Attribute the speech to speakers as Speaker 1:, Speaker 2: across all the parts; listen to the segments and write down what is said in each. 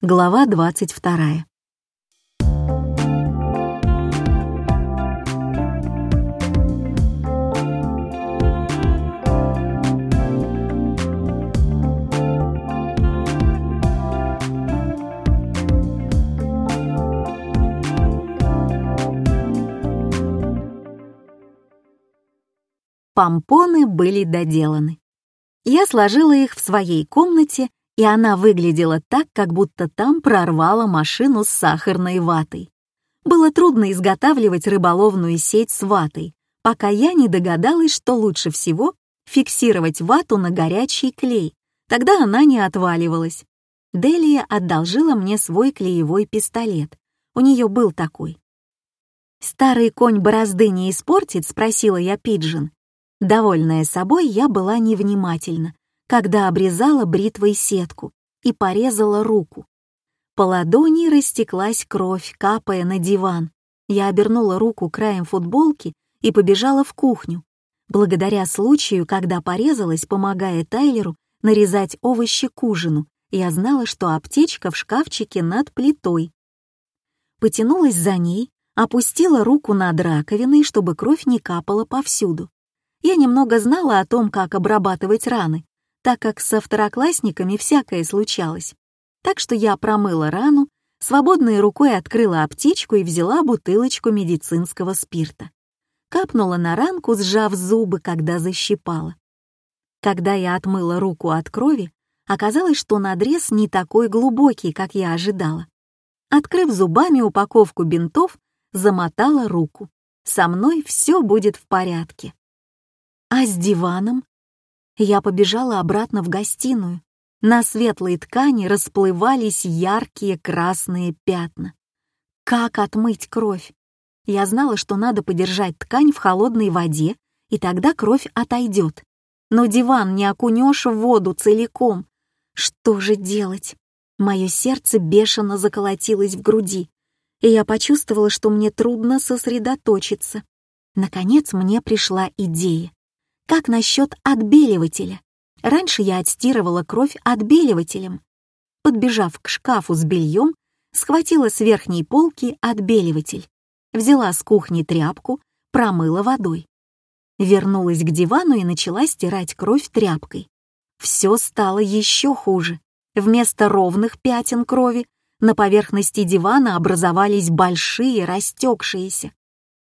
Speaker 1: Глава 22. Помпоны были доделаны. Я сложила их в своей комнате и она выглядела так, как будто там прорвала машину с сахарной ватой. Было трудно изготавливать рыболовную сеть с ватой, пока я не догадалась, что лучше всего фиксировать вату на горячий клей, тогда она не отваливалась. Делия одолжила мне свой клеевой пистолет, у нее был такой. «Старый конь борозды не испортит?» — спросила я Пиджин. Довольная собой, я была невнимательна, когда обрезала бритвой сетку и порезала руку. По ладони растеклась кровь, капая на диван. Я обернула руку краем футболки и побежала в кухню. Благодаря случаю, когда порезалась, помогая Тайлеру нарезать овощи к ужину, я знала, что аптечка в шкафчике над плитой. Потянулась за ней, опустила руку над раковиной, чтобы кровь не капала повсюду. Я немного знала о том, как обрабатывать раны, так как со второклассниками всякое случалось. Так что я промыла рану, свободной рукой открыла аптечку и взяла бутылочку медицинского спирта. Капнула на ранку, сжав зубы, когда защипала. Когда я отмыла руку от крови, оказалось, что надрез не такой глубокий, как я ожидала. Открыв зубами упаковку бинтов, замотала руку. Со мной все будет в порядке. А с диваном я побежала обратно в гостиную. На светлой ткани расплывались яркие красные пятна. Как отмыть кровь? Я знала, что надо подержать ткань в холодной воде, и тогда кровь отойдет. Но диван не окунешь в воду целиком. Что же делать? Мое сердце бешено заколотилось в груди, и я почувствовала, что мне трудно сосредоточиться. Наконец мне пришла идея. Как насчет отбеливателя? Раньше я отстирывала кровь отбеливателем. Подбежав к шкафу с бельем, схватила с верхней полки отбеливатель, взяла с кухни тряпку, промыла водой. Вернулась к дивану и начала стирать кровь тряпкой. Все стало еще хуже. Вместо ровных пятен крови на поверхности дивана образовались большие, растекшиеся.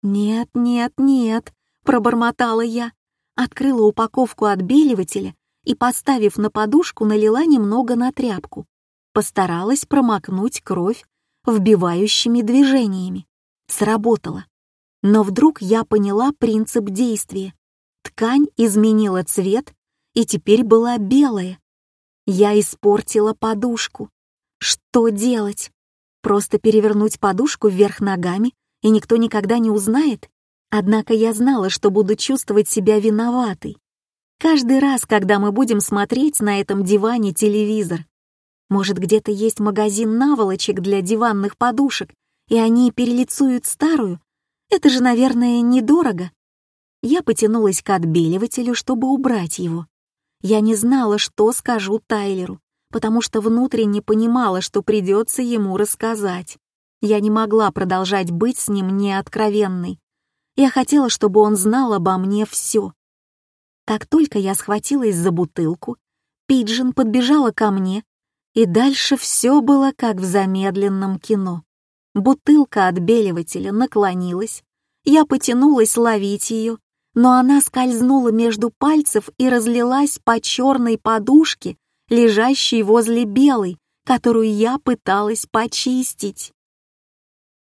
Speaker 1: «Нет, нет, нет», — пробормотала я открыла упаковку отбеливателя и, поставив на подушку, налила немного на тряпку. Постаралась промокнуть кровь вбивающими движениями. Сработало. Но вдруг я поняла принцип действия. Ткань изменила цвет и теперь была белая. Я испортила подушку. Что делать? Просто перевернуть подушку вверх ногами, и никто никогда не узнает? Однако я знала, что буду чувствовать себя виноватой. Каждый раз, когда мы будем смотреть на этом диване телевизор. Может, где-то есть магазин наволочек для диванных подушек, и они перелицуют старую? Это же, наверное, недорого. Я потянулась к отбеливателю, чтобы убрать его. Я не знала, что скажу Тайлеру, потому что внутренне понимала, что придется ему рассказать. Я не могла продолжать быть с ним неоткровенной. Я хотела, чтобы он знал обо мне все. Как только я схватилась за бутылку, Пиджин подбежала ко мне, и дальше все было как в замедленном кино. Бутылка отбеливателя наклонилась, я потянулась ловить ее, но она скользнула между пальцев и разлилась по черной подушке, лежащей возле белой, которую я пыталась почистить.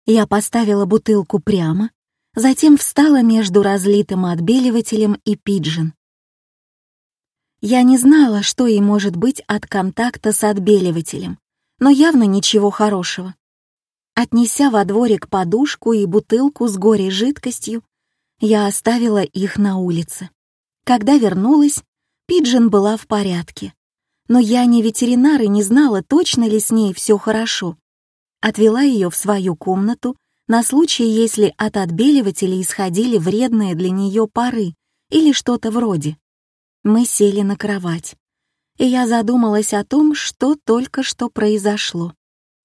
Speaker 1: Я поставила бутылку прямо, затем встала между разлитым отбеливателем и пиджин. Я не знала, что ей может быть от контакта с отбеливателем, но явно ничего хорошего. Отнеся во дворик подушку и бутылку с горей жидкостью, я оставила их на улице. Когда вернулась, Пиджин была в порядке. Но я не ветеринар и не знала, точно ли с ней все хорошо. Отвела ее в свою комнату на случай, если от отбеливателя исходили вредные для нее пары или что-то вроде. Мы сели на кровать, и я задумалась о том, что только что произошло.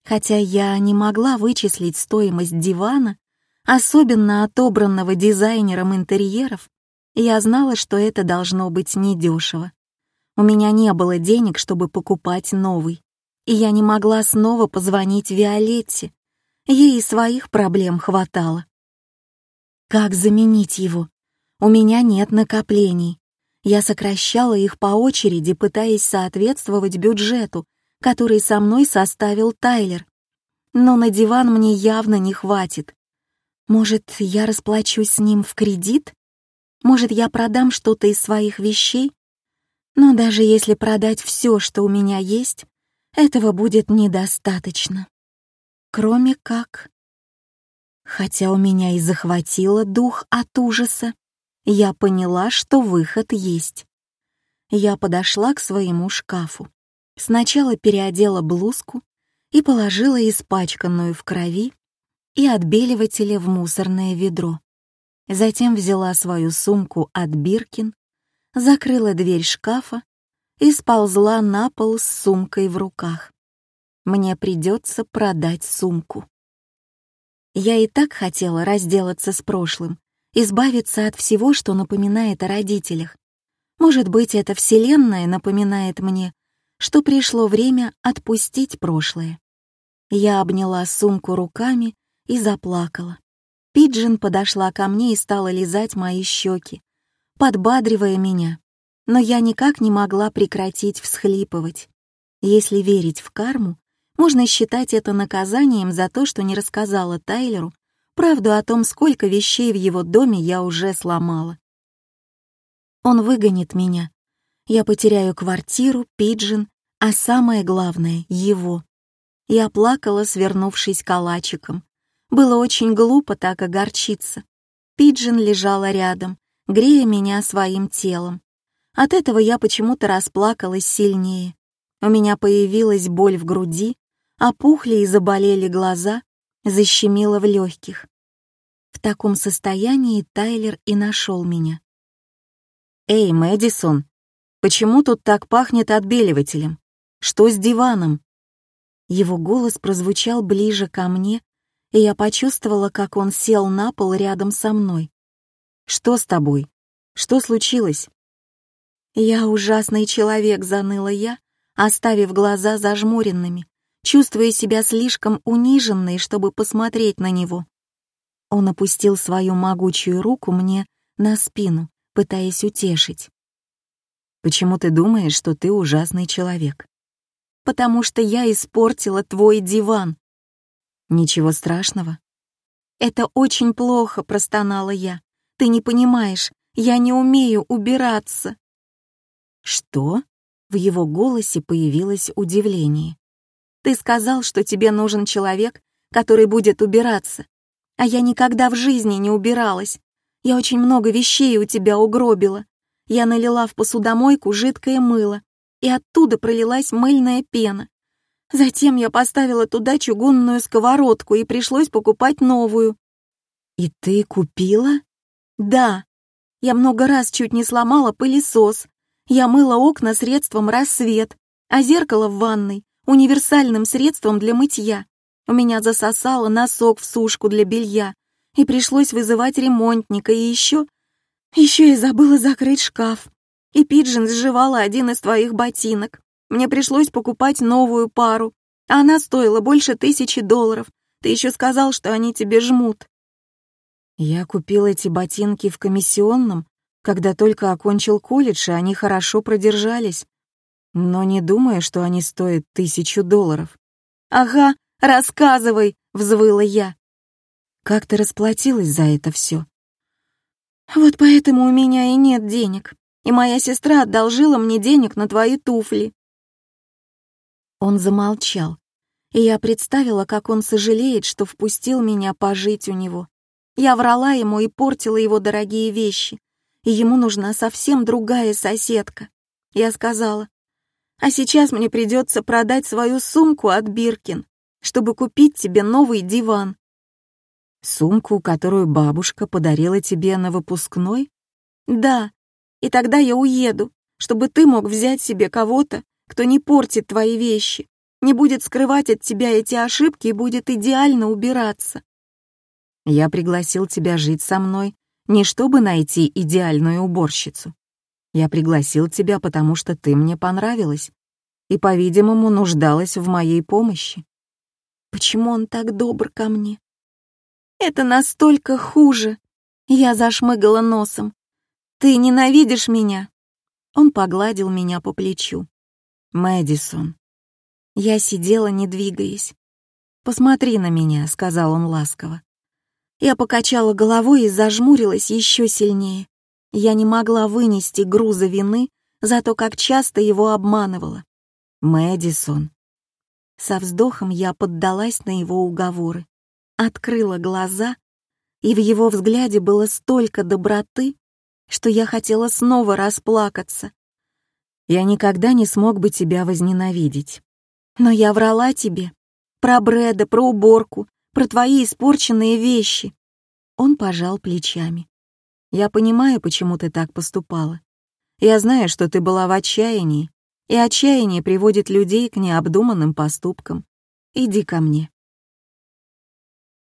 Speaker 1: Хотя я не могла вычислить стоимость дивана, особенно отобранного дизайнером интерьеров, я знала, что это должно быть недешево. У меня не было денег, чтобы покупать новый, и я не могла снова позвонить Виолетте. Ей своих проблем хватало. Как заменить его? У меня нет накоплений. Я сокращала их по очереди, пытаясь соответствовать бюджету, который со мной составил Тайлер. Но на диван мне явно не хватит. Может, я расплачусь с ним в кредит? Может, я продам что-то из своих вещей? Но даже если продать все, что у меня есть, этого будет недостаточно. Кроме как... Хотя у меня и захватило дух от ужаса, я поняла, что выход есть. Я подошла к своему шкафу. Сначала переодела блузку и положила испачканную в крови и отбеливателя в мусорное ведро. Затем взяла свою сумку от Биркин, закрыла дверь шкафа и сползла на пол с сумкой в руках. Мне придется продать сумку. Я и так хотела разделаться с прошлым, избавиться от всего, что напоминает о родителях. Может быть, эта вселенная напоминает мне, что пришло время отпустить прошлое. Я обняла сумку руками и заплакала. Пиджин подошла ко мне и стала лизать мои щеки, подбадривая меня. Но я никак не могла прекратить всхлипывать. Если верить в карму, можно считать это наказанием за то, что не рассказала Тайлеру правду о том, сколько вещей в его доме я уже сломала. Он выгонит меня. Я потеряю квартиру, Пиджин, а самое главное — его. Я плакала, свернувшись калачиком, было очень глупо так огорчиться. Пиджин лежала рядом, грея меня своим телом. От этого я почему-то расплакалась сильнее. У меня появилась боль в груди, опухли и заболели глаза, защемило в легких. В таком состоянии Тайлер и нашел меня. «Эй, Мэдисон, почему тут так пахнет отбеливателем? Что с диваном?» Его голос прозвучал ближе ко мне, и я почувствовала, как он сел на пол рядом со мной. «Что с тобой? Что случилось?» «Я ужасный человек», — заныла я, оставив глаза зажмуренными, чувствуя себя слишком униженной, чтобы посмотреть на него. Он опустил свою могучую руку мне на спину, пытаясь утешить. «Почему ты думаешь, что ты ужасный человек?» «Потому что я испортила твой диван», Ничего страшного. Это очень плохо, простонала я. Ты не понимаешь, я не умею убираться. Что? В его голосе появилось удивление. Ты сказал, что тебе нужен человек, который будет убираться. А я никогда в жизни не убиралась. Я очень много вещей у тебя угробила. Я налила в посудомойку жидкое мыло, и оттуда пролилась мыльная пена. Затем я поставила туда чугунную сковородку и пришлось покупать новую. «И ты купила?» «Да. Я много раз чуть не сломала пылесос. Я мыла окна средством «Рассвет», а зеркало в ванной — универсальным средством для мытья. У меня засосало носок в сушку для белья, и пришлось вызывать ремонтника, и еще... Еще я забыла закрыть шкаф, и Пиджин сживала один из твоих ботинок. Мне пришлось покупать новую пару, а она стоила больше тысячи долларов. Ты еще сказал, что они тебе жмут. Я купил эти ботинки в комиссионном, когда только окончил колледж, и они хорошо продержались. Но не думаю, что они стоят тысячу долларов. «Ага, рассказывай!» — взвыла я. «Как ты расплатилась за это все? «Вот поэтому у меня и нет денег, и моя сестра одолжила мне денег на твои туфли». Он замолчал, и я представила, как он сожалеет, что впустил меня пожить у него. Я врала ему и портила его дорогие вещи, и ему нужна совсем другая соседка. Я сказала, а сейчас мне придется продать свою сумку от Биркин, чтобы купить тебе новый диван. Сумку, которую бабушка подарила тебе на выпускной? Да, и тогда я уеду, чтобы ты мог взять себе кого-то, кто не портит твои вещи. не будет скрывать от тебя эти ошибки и будет идеально убираться.
Speaker 2: Я пригласил тебя жить со мной не чтобы найти идеальную уборщицу. Я пригласил тебя, потому что ты мне понравилась и, по-видимому, нуждалась в моей помощи.
Speaker 1: Почему он так добр ко мне? Это настолько хуже. Я зашмыгала носом. Ты ненавидишь меня? Он погладил меня по плечу.
Speaker 2: Мэдисон.
Speaker 1: Я сидела, не двигаясь.
Speaker 2: «Посмотри на меня», — сказал он ласково.
Speaker 1: Я покачала головой и зажмурилась еще сильнее. Я не могла вынести груза вины за то, как часто его обманывала.
Speaker 2: «Мэдисон».
Speaker 1: Со вздохом я поддалась на его уговоры, открыла глаза, и в его взгляде было столько доброты, что я хотела снова расплакаться.
Speaker 2: «Я никогда не смог бы тебя возненавидеть».
Speaker 1: «Но я врала тебе. Про Брэда, про уборку, про твои испорченные вещи». Он пожал плечами.
Speaker 2: «Я понимаю, почему ты так поступала. Я знаю, что ты была в отчаянии, и отчаяние приводит людей к необдуманным поступкам. Иди ко мне».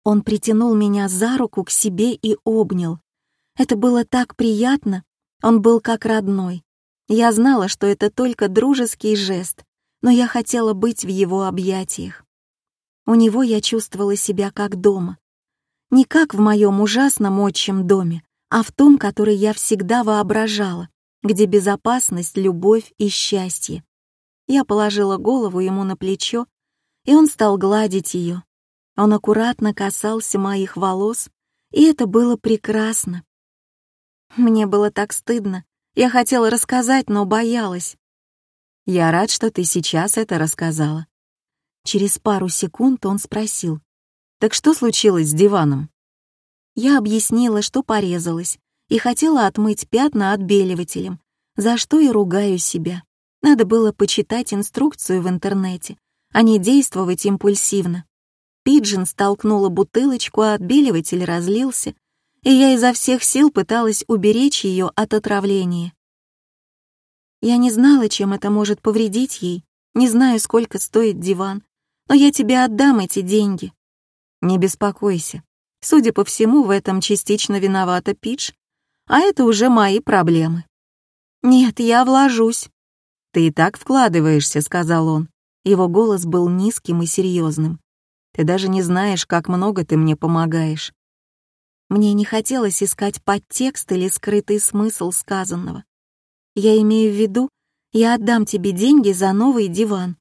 Speaker 1: Он притянул меня за руку к себе и обнял. Это было так приятно, он был как родной. Я знала, что это только дружеский жест, но я хотела быть в его объятиях. У него я чувствовала себя как дома. Не как в моем ужасном отчим доме, а в том, который я всегда воображала, где безопасность, любовь и счастье. Я положила голову ему на плечо, и он стал гладить ее. Он аккуратно касался моих волос, и это было прекрасно. Мне было так стыдно. Я хотела рассказать, но боялась.
Speaker 2: Я рад, что ты сейчас это рассказала.
Speaker 1: Через пару секунд он спросил.
Speaker 2: «Так что случилось с диваном?»
Speaker 1: Я объяснила, что порезалась, и хотела отмыть пятна отбеливателем, за что и ругаю себя. Надо было почитать инструкцию в интернете, а не действовать импульсивно. Пиджин столкнула бутылочку, а отбеливатель разлился, и я изо всех сил пыталась уберечь ее от отравления. Я не знала, чем это может повредить ей, не знаю, сколько стоит диван, но я тебе отдам эти деньги.
Speaker 2: Не беспокойся. Судя по всему, в этом частично виновата Пидж, а это уже мои проблемы.
Speaker 1: Нет, я вложусь.
Speaker 2: Ты и так вкладываешься, сказал он. Его голос был низким и серьезным. Ты даже не знаешь, как много ты мне помогаешь.
Speaker 1: Мне не хотелось искать подтекст или скрытый смысл сказанного. Я имею в виду, я отдам тебе деньги за новый диван.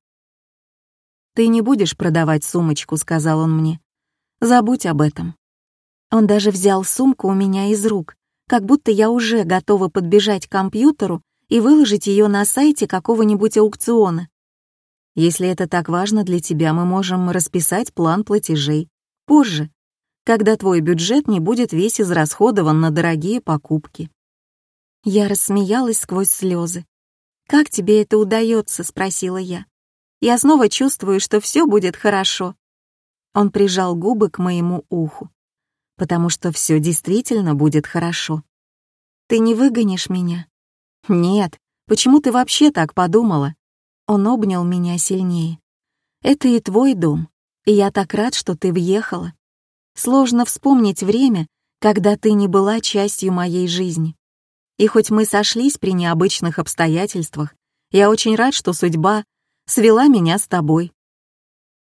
Speaker 2: «Ты не будешь продавать сумочку», — сказал он мне. «Забудь об этом».
Speaker 1: Он даже взял сумку у меня из рук, как будто я уже готова подбежать к компьютеру и выложить ее на сайте какого-нибудь аукциона.
Speaker 2: Если это так важно для тебя, мы можем расписать план платежей. Позже, когда твой бюджет не будет весь израсходован на дорогие покупки.
Speaker 1: Я рассмеялась сквозь слезы. «Как тебе это удается?» — спросила я. Я снова чувствую, что все будет хорошо. Он прижал губы к моему уху.
Speaker 2: Потому что все действительно будет хорошо.
Speaker 1: Ты не выгонишь меня?
Speaker 2: Нет. Почему ты вообще так подумала?
Speaker 1: Он обнял меня сильнее. Это и твой дом, и я так рад, что ты въехала. Сложно вспомнить время, когда ты не была частью моей жизни. И хоть мы сошлись при необычных обстоятельствах, я очень рад, что судьба свела меня с тобой».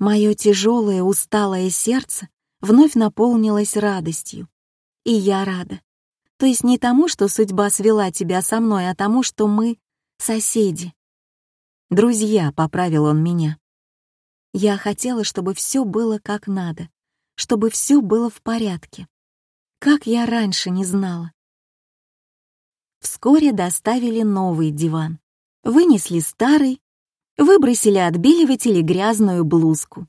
Speaker 1: Мое тяжелое, усталое сердце вновь наполнилось радостью. И я рада. То есть не тому, что судьба свела тебя со мной, а тому, что мы соседи. «Друзья», — поправил он меня. Я хотела, чтобы все было как надо, чтобы все было в порядке. Как я раньше не знала. Вскоре доставили новый диван. Вынесли старый, Выбросили отбеливатель и грязную блузку.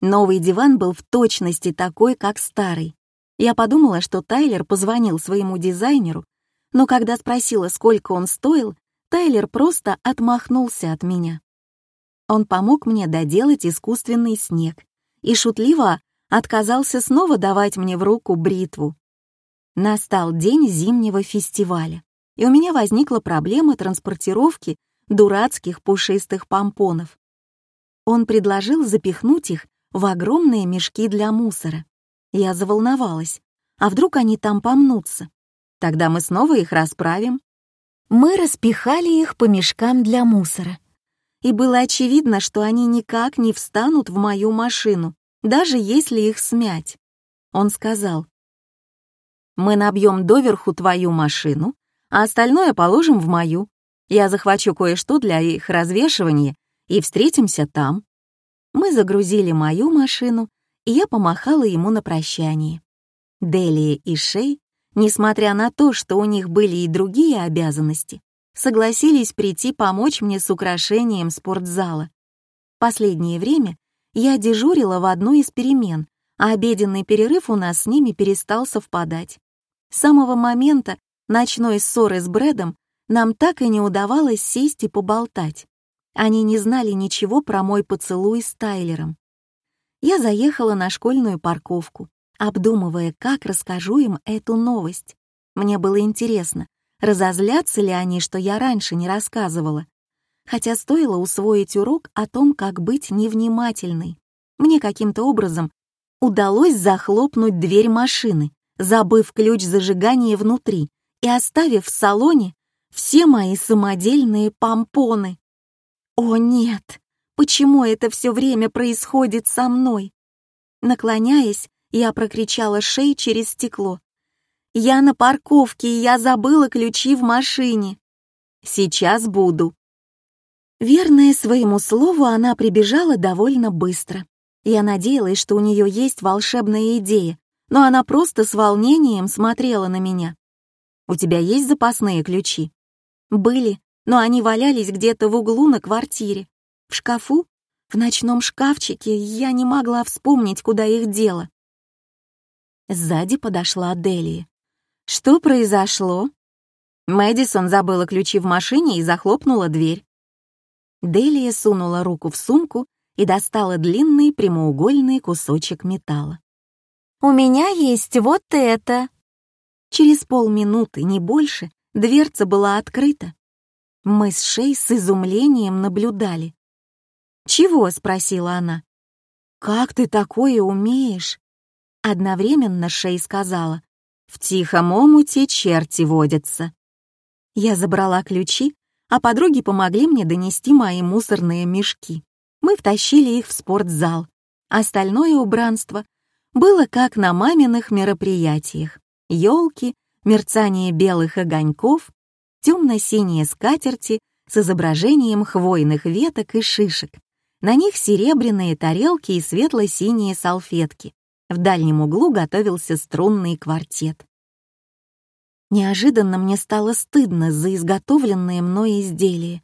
Speaker 1: Новый диван был в точности такой, как старый. Я подумала, что Тайлер позвонил своему дизайнеру, но когда спросила, сколько он стоил, Тайлер просто отмахнулся от меня. Он помог мне доделать искусственный снег и шутливо отказался снова давать мне в руку бритву. Настал день зимнего фестиваля, и у меня возникла проблема транспортировки дурацких пушистых помпонов. Он предложил запихнуть их в огромные мешки для мусора. Я заволновалась. А вдруг они там помнутся? Тогда мы снова их расправим. Мы распихали их по мешкам для мусора. И было очевидно, что они никак не встанут в мою машину, даже если их смять. Он сказал, «Мы набьем доверху твою машину, а остальное положим в мою. Я захвачу кое-что для их развешивания и встретимся там». Мы загрузили мою машину, и я помахала ему на прощание. Делия и Шей, несмотря на то, что у них были и другие обязанности, согласились прийти помочь мне с украшением спортзала. Последнее время я дежурила в одну из перемен, а обеденный перерыв у нас с ними перестал совпадать. С самого момента ночной ссоры с Брэдом нам так и не удавалось сесть и поболтать. Они не знали ничего про мой поцелуй с Тайлером. Я заехала на школьную парковку, обдумывая, как расскажу им эту новость. Мне было интересно, разозлятся ли они, что я раньше не рассказывала. Хотя стоило усвоить урок о том, как быть невнимательной. Мне каким-то образом удалось захлопнуть дверь машины, забыв ключ зажигания внутри и оставив в салоне все мои самодельные помпоны. О нет, почему это все время происходит со мной? Наклоняясь, я прокричала шеи через стекло. «Я на парковке, и я забыла ключи в машине». «Сейчас буду». Верная своему слову, она прибежала довольно быстро. Я надеялась, что у нее есть волшебная идея, но она просто с волнением смотрела на меня. «У тебя есть запасные ключи?» «Были, но они валялись где-то в углу на квартире. В шкафу? В ночном шкафчике я не могла вспомнить, куда их дело. Сзади подошла Делия. «Что произошло?» Мэдисон забыла ключи в машине и захлопнула дверь. Делия сунула руку в сумку и достала длинный прямоугольный кусочек металла. «У меня есть вот это!» Через полминуты, не больше, дверца была открыта. Мы с Шей с изумлением наблюдали. «Чего?» — спросила она. «Как ты такое умеешь?» Одновременно Шей сказала, «В тихом омуте черти водятся». Я забрала ключи, а подруги помогли мне донести мои мусорные мешки. Мы втащили их в спортзал. Остальное убранство было как на маминых мероприятиях. Елки, мерцание белых огоньков, темно-синие скатерти с изображением хвойных веток и шишек. На них серебряные тарелки и светло-синие салфетки. В дальнем углу готовился струнный квартет. Неожиданно мне стало стыдно за изготовленные мной изделия.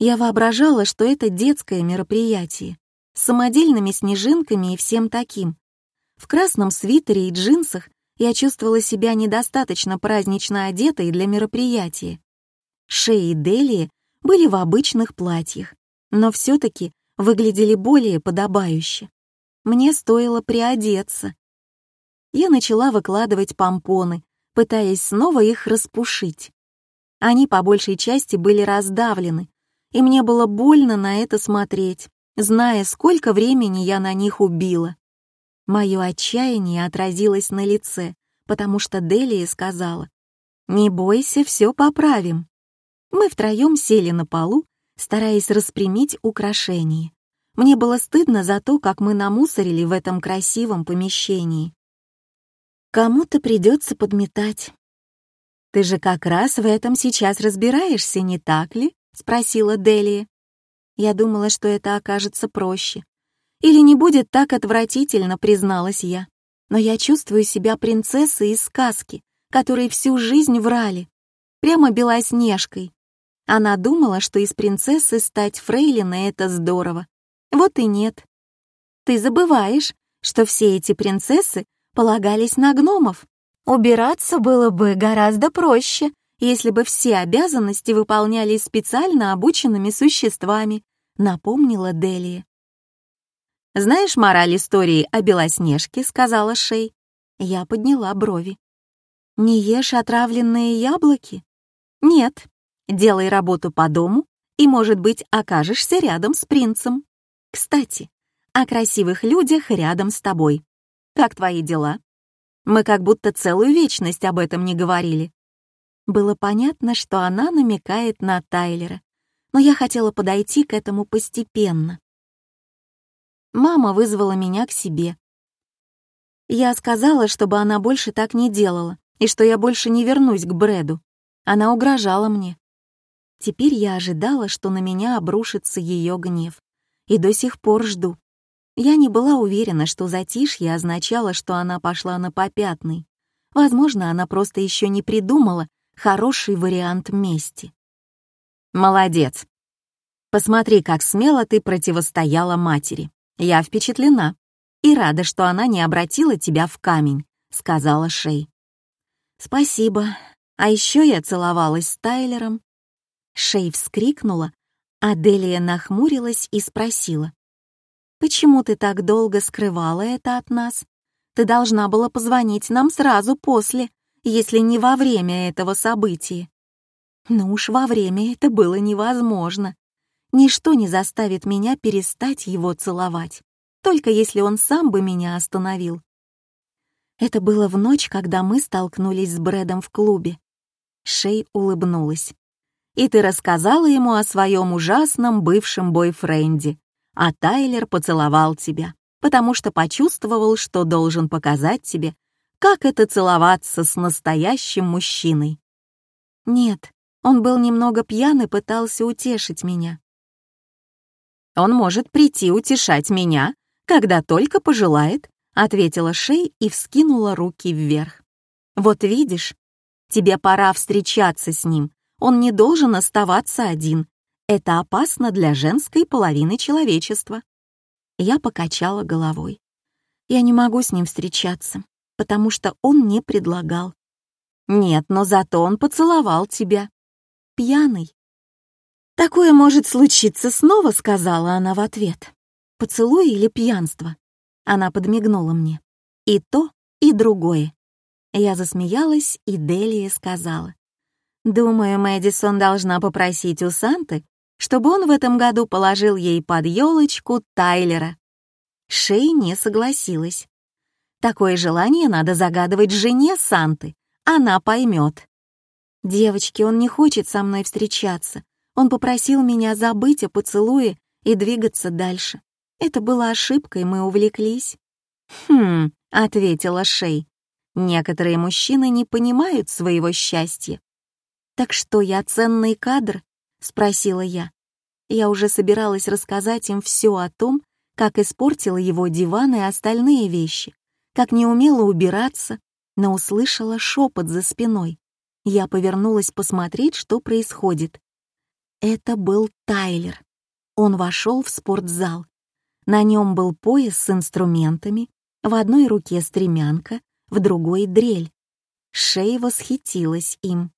Speaker 1: Я воображала, что это детское мероприятие, с самодельными снежинками и всем таким. В красном свитере и джинсах я чувствовала себя недостаточно празднично одетой для мероприятия. Шеи Делии были в обычных платьях, но все-таки выглядели более подобающе. Мне стоило приодеться. Я начала выкладывать помпоны, пытаясь снова их распушить. Они по большей части были раздавлены, и мне было больно на это смотреть, зная, сколько времени я на них убила. Мое отчаяние отразилось на лице, потому что Делия сказала, «Не бойся, все поправим». Мы втроем сели на полу, стараясь распрямить украшения. Мне было стыдно за то, как мы намусорили в этом красивом помещении. Кому-то придется подметать. «Ты же как раз в этом сейчас разбираешься, не так ли?» — спросила Делия. Я думала, что это окажется проще. Или не будет так отвратительно, призналась я. Но я чувствую себя принцессой из сказки, которой всю жизнь врали. Прямо белоснежкой. Она думала, что из принцессы стать фрейлиной — это здорово. Вот и нет. Ты забываешь, что все эти принцессы полагались на гномов. Убираться было бы гораздо проще, если бы все обязанности выполнялись специально обученными существами, напомнила Делия. «Знаешь мораль истории о Белоснежке?» — сказала Шей. Я подняла брови. «Не ешь отравленные яблоки?» «Нет. Делай работу по дому, и, может быть, окажешься рядом с принцем». Кстати, о красивых людях рядом с тобой. Как твои дела? Мы как будто целую вечность об этом не говорили. Было понятно, что она намекает на Тайлера, но я хотела подойти к этому постепенно. Мама вызвала меня к себе. Я сказала, чтобы она больше так не делала, и что я больше не вернусь к Брэду. Она угрожала мне. Теперь я ожидала, что на меня обрушится ее гнев, и до сих пор жду. Я не была уверена, что затишье означало, что она пошла на попятный. Возможно, она просто еще не придумала хороший вариант мести. «Молодец. Посмотри, как смело ты противостояла матери. Я впечатлена и рада, что она не обратила тебя в камень», — сказала Шей. «Спасибо. А еще я целовалась с Тайлером». Шей вскрикнула, а Делия нахмурилась и спросила. Почему ты так долго скрывала это от нас? Ты должна была позвонить нам сразу после, если не во время этого события. Ну уж во время это было невозможно. Ничто не заставит меня перестать его целовать, только если он сам бы меня остановил. Это было в ночь, когда мы столкнулись с Брэдом в клубе. Шей улыбнулась. «И ты рассказала ему о своем ужасном бывшем бойфренде, а Тайлер поцеловал тебя, потому что почувствовал, что должен показать тебе, как это целоваться с настоящим мужчиной. Нет, он был немного пьян и пытался утешить меня. «Он может прийти утешать меня, когда только пожелает», ответила Шей и вскинула руки вверх. «Вот видишь, тебе пора встречаться с ним, он не должен оставаться один, это опасно для женской половины человечества. Я покачала головой. Я не могу с ним встречаться, потому что он не предлагал. Нет, но зато он поцеловал тебя. Пьяный. «Такое может случиться снова», — сказала она в ответ. «Поцелуй или пьянство?» Она подмигнула мне. «И то, и другое». Я засмеялась, и Делия сказала. «Думаю, Мэдисон должна попросить у Санты, чтобы он в этом году положил ей под елочку Тайлера. Шей не согласилась. Такое желание надо загадывать жене Санты, она поймет. «Девочки, он не хочет со мной встречаться. Он попросил меня забыть о поцелуе и двигаться дальше. Это была ошибкой, мы увлеклись». «Хм», — ответила Шей. «Некоторые мужчины не понимают своего счастья». «Так что, я ценный кадр?» — спросила я. Я уже собиралась рассказать им все о том, как испортила его диван и остальные вещи, как не умела убираться, но услышала шепот за спиной. Я повернулась посмотреть, что происходит. Это был Тайлер. Он вошел в спортзал. На нем был пояс с инструментами, в одной руке стремянка, в другой — дрель. Шей восхитилась им.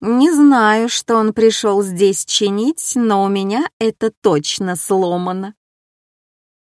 Speaker 1: Не знаю, что он пришел здесь чинить, но у меня это точно сломано.